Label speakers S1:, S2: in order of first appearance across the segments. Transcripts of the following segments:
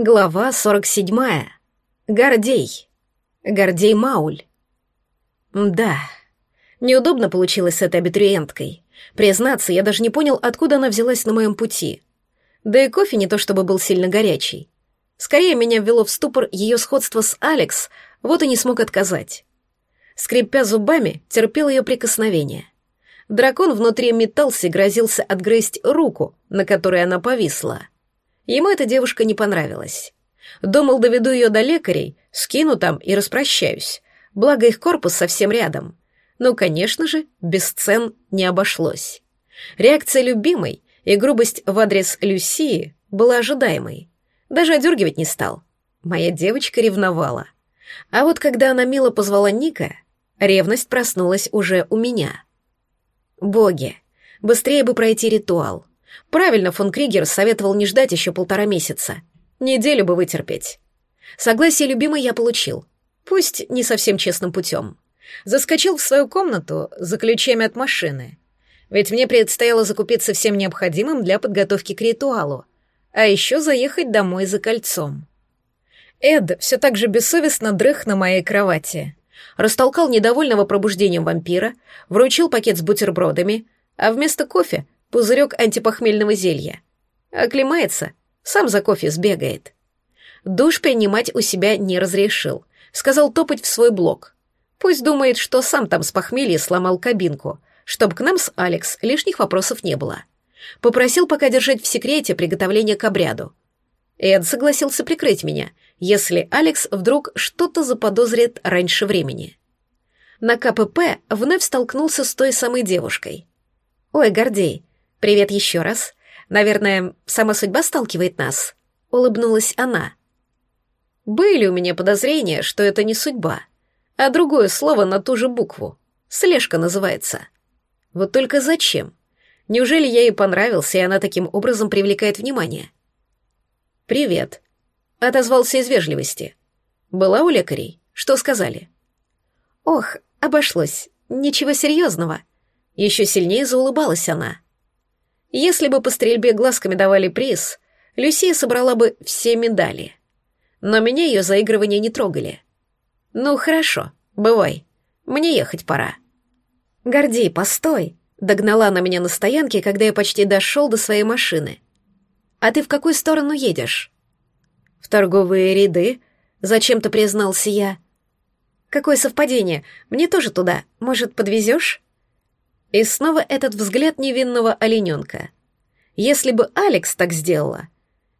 S1: Глава 47. Гордей. Гордей Мауль. Да, неудобно получилось с этой абитуриенткой. Признаться, я даже не понял, откуда она взялась на моем пути. Да и кофе не то чтобы был сильно горячий. Скорее меня ввело в ступор ее сходство с Алекс, вот и не смог отказать. Скрипя зубами, терпел ее прикосновение. Дракон внутри метался и грозился отгрызть руку, на которой она повисла — Ему эта девушка не понравилась. Думал, доведу ее до лекарей, скину там и распрощаюсь. Благо их корпус совсем рядом. Но, конечно же, без цен не обошлось. Реакция любимой и грубость в адрес Люсии была ожидаемой. Даже одергивать не стал. Моя девочка ревновала. А вот когда она мило позвала Ника, ревность проснулась уже у меня. Боги, быстрее бы пройти ритуал. Правильно фон Кригер советовал не ждать еще полтора месяца. Неделю бы вытерпеть. Согласие любимой я получил. Пусть не совсем честным путем. Заскочил в свою комнату за ключами от машины. Ведь мне предстояло закупиться всем необходимым для подготовки к ритуалу. А еще заехать домой за кольцом. Эд все так же бессовестно дрых на моей кровати. Растолкал недовольного пробуждением вампира, вручил пакет с бутербродами, а вместо кофе пузырек антипохмельного зелья. Оклемается, сам за кофе сбегает. Душ принимать у себя не разрешил. Сказал топать в свой блок. Пусть думает, что сам там с похмелья сломал кабинку, чтобы к нам с Алекс лишних вопросов не было. Попросил пока держать в секрете приготовление к обряду. Эд согласился прикрыть меня, если Алекс вдруг что-то заподозрит раньше времени. На КПП вновь столкнулся с той самой девушкой. «Ой, Гордей, «Привет еще раз. Наверное, сама судьба сталкивает нас?» — улыбнулась она. Были у меня подозрения, что это не судьба, а другое слово на ту же букву. Слежка называется. Вот только зачем? Неужели я ей понравился, и она таким образом привлекает внимание? «Привет», — отозвался из вежливости. «Была у лекарей? Что сказали?» «Ох, обошлось. Ничего серьезного». Еще сильнее заулыбалась она. Если бы по стрельбе глазками давали приз, Люсия собрала бы все медали. Но меня ее заигрывания не трогали. Ну, хорошо, бывай. Мне ехать пора. Гордей, постой. Догнала она меня на стоянке, когда я почти дошел до своей машины. А ты в какую сторону едешь? В торговые ряды, зачем-то признался я. Какое совпадение, мне тоже туда. Может, подвезешь? И снова этот взгляд невинного олененка. Если бы Алекс так сделала,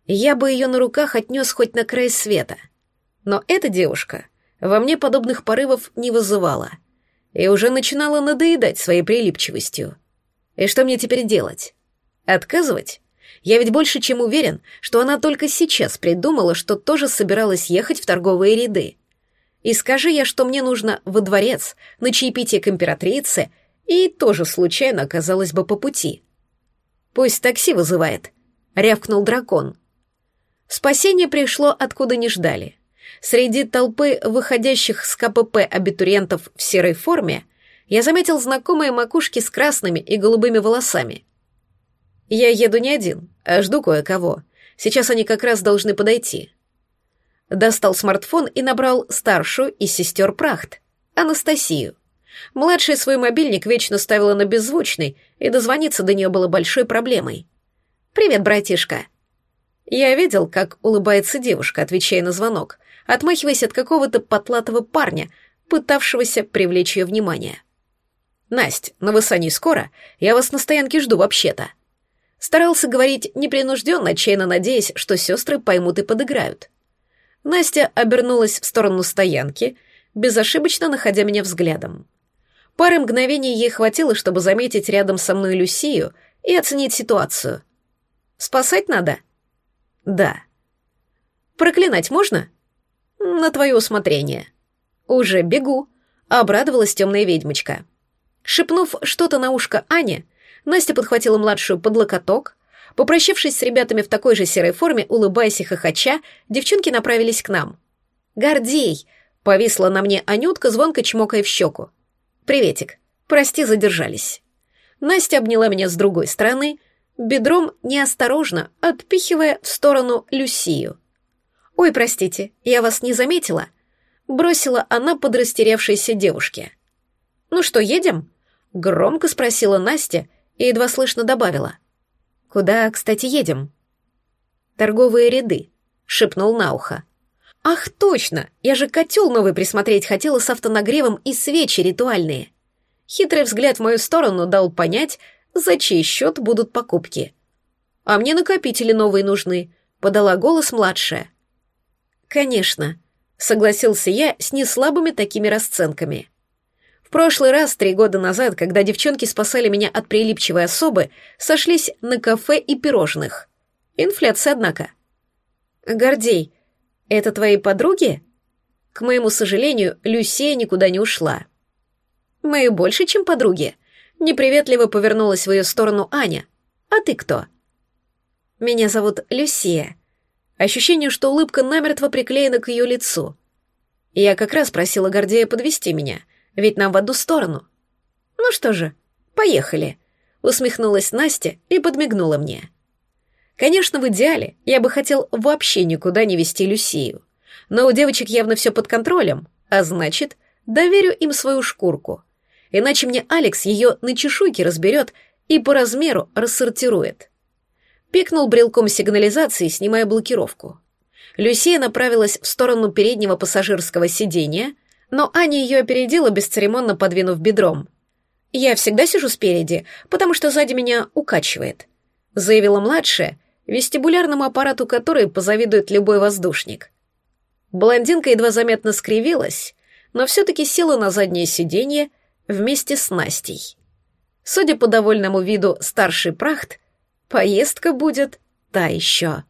S1: я бы ее на руках отнес хоть на край света. Но эта девушка во мне подобных порывов не вызывала и уже начинала надоедать своей прилипчивостью. И что мне теперь делать? Отказывать? Я ведь больше чем уверен, что она только сейчас придумала, что тоже собиралась ехать в торговые ряды. И скажи я, что мне нужно во дворец, на чаепитие к императрице и тоже случайно оказалась бы по пути. «Пусть такси вызывает», — рявкнул дракон. Спасение пришло откуда не ждали. Среди толпы выходящих с КПП абитуриентов в серой форме я заметил знакомые макушки с красными и голубыми волосами. Я еду не один, а жду кое-кого. Сейчас они как раз должны подойти. Достал смартфон и набрал старшую из сестер Прахт, Анастасию. Младшая свой мобильник вечно ставила на беззвучный, и дозвониться до нее было большой проблемой. «Привет, братишка». Я видел, как улыбается девушка, отвечая на звонок, отмахиваясь от какого-то потлатого парня, пытавшегося привлечь ее внимание. «Насть, но вы с Аней скоро? Я вас на стоянке жду вообще-то». Старался говорить непринужденно, отчаянно надеясь, что сестры поймут и подыграют. Настя обернулась в сторону стоянки, безошибочно находя меня взглядом. Пары мгновений ей хватило, чтобы заметить рядом со мной Люсию и оценить ситуацию. «Спасать надо?» «Да». «Проклинать можно?» «На твое усмотрение». «Уже бегу», — обрадовалась темная ведьмочка. Шепнув что-то на ушко Ане, Настя подхватила младшую под локоток. Попрощавшись с ребятами в такой же серой форме, улыбаясь и хохоча, девчонки направились к нам. «Гордей!» — повисла на мне Анютка, звонко чмокая в щеку. «Приветик. Прости, задержались». Настя обняла меня с другой стороны, бедром неосторожно отпихивая в сторону Люсию. «Ой, простите, я вас не заметила», — бросила она под растерявшейся девушке. «Ну что, едем?» — громко спросила Настя и едва слышно добавила. «Куда, кстати, едем?» «Торговые ряды», — шепнул на ухо. «Ах, точно! Я же котел новый присмотреть хотела с автонагревом и свечи ритуальные». Хитрый взгляд в мою сторону дал понять, за чей счет будут покупки. «А мне накопители новые нужны», — подала голос младшая. «Конечно», — согласился я с неслабыми такими расценками. В прошлый раз, три года назад, когда девчонки спасали меня от прилипчивой особы, сошлись на кафе и пирожных. Инфляция, однако. «Гордей, это твои подруги?» К моему сожалению, Люсия никуда не ушла. «Мы больше, чем подруги», — неприветливо повернулась в ее сторону Аня. «А ты кто?» «Меня зовут Люсия», Ощущение, что улыбка намертво приклеена к ее лицу. Я как раз просила Гордея подвести меня, ведь нам в одну сторону. Ну что же, поехали. Усмехнулась Настя и подмигнула мне. Конечно, в идеале я бы хотел вообще никуда не вести Люсию. Но у девочек явно все под контролем, а значит, доверю им свою шкурку. Иначе мне Алекс ее на чешуйки разберет и по размеру рассортирует. Пикнул брелком сигнализации, снимая блокировку. Люсия направилась в сторону переднего пассажирского сиденья, но Аня ее опередила, бесцеремонно подвинув бедром. «Я всегда сижу спереди, потому что сзади меня укачивает», заявила младшая, вестибулярному аппарату которой позавидует любой воздушник. Блондинка едва заметно скривилась, но все-таки села на заднее сиденье вместе с Настей. Судя по довольному виду старший прахт, Поездка будет та еще.